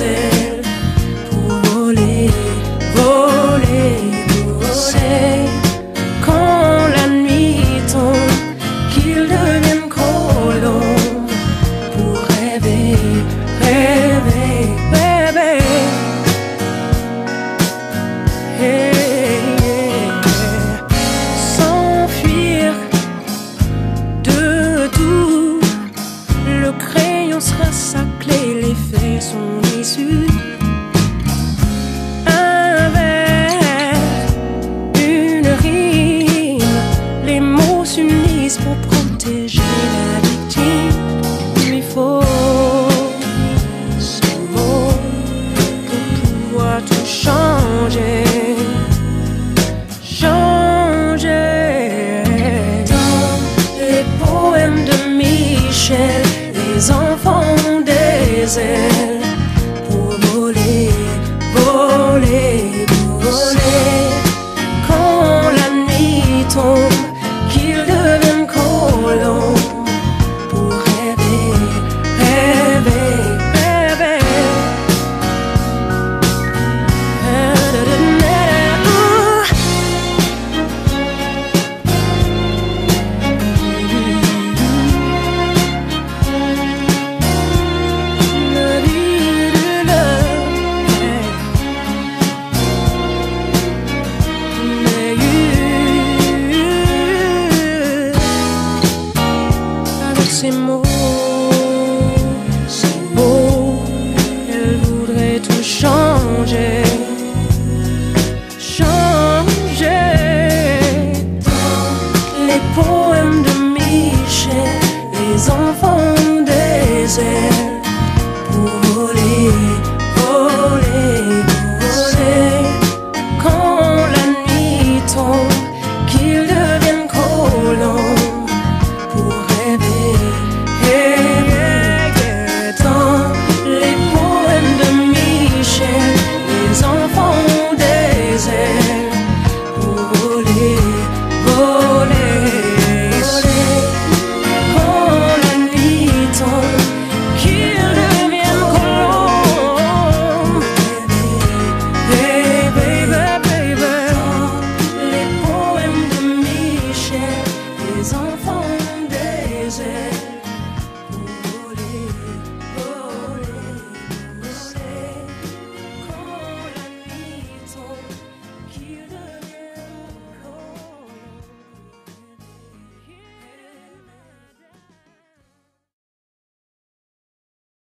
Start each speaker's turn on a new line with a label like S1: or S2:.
S1: les pour protéger la victime. Il faut ce mot pour pouvoir tout changer. Changer. Dans les poèmes de Michel, les enfants ont des ailes. Quand la nuit tombe,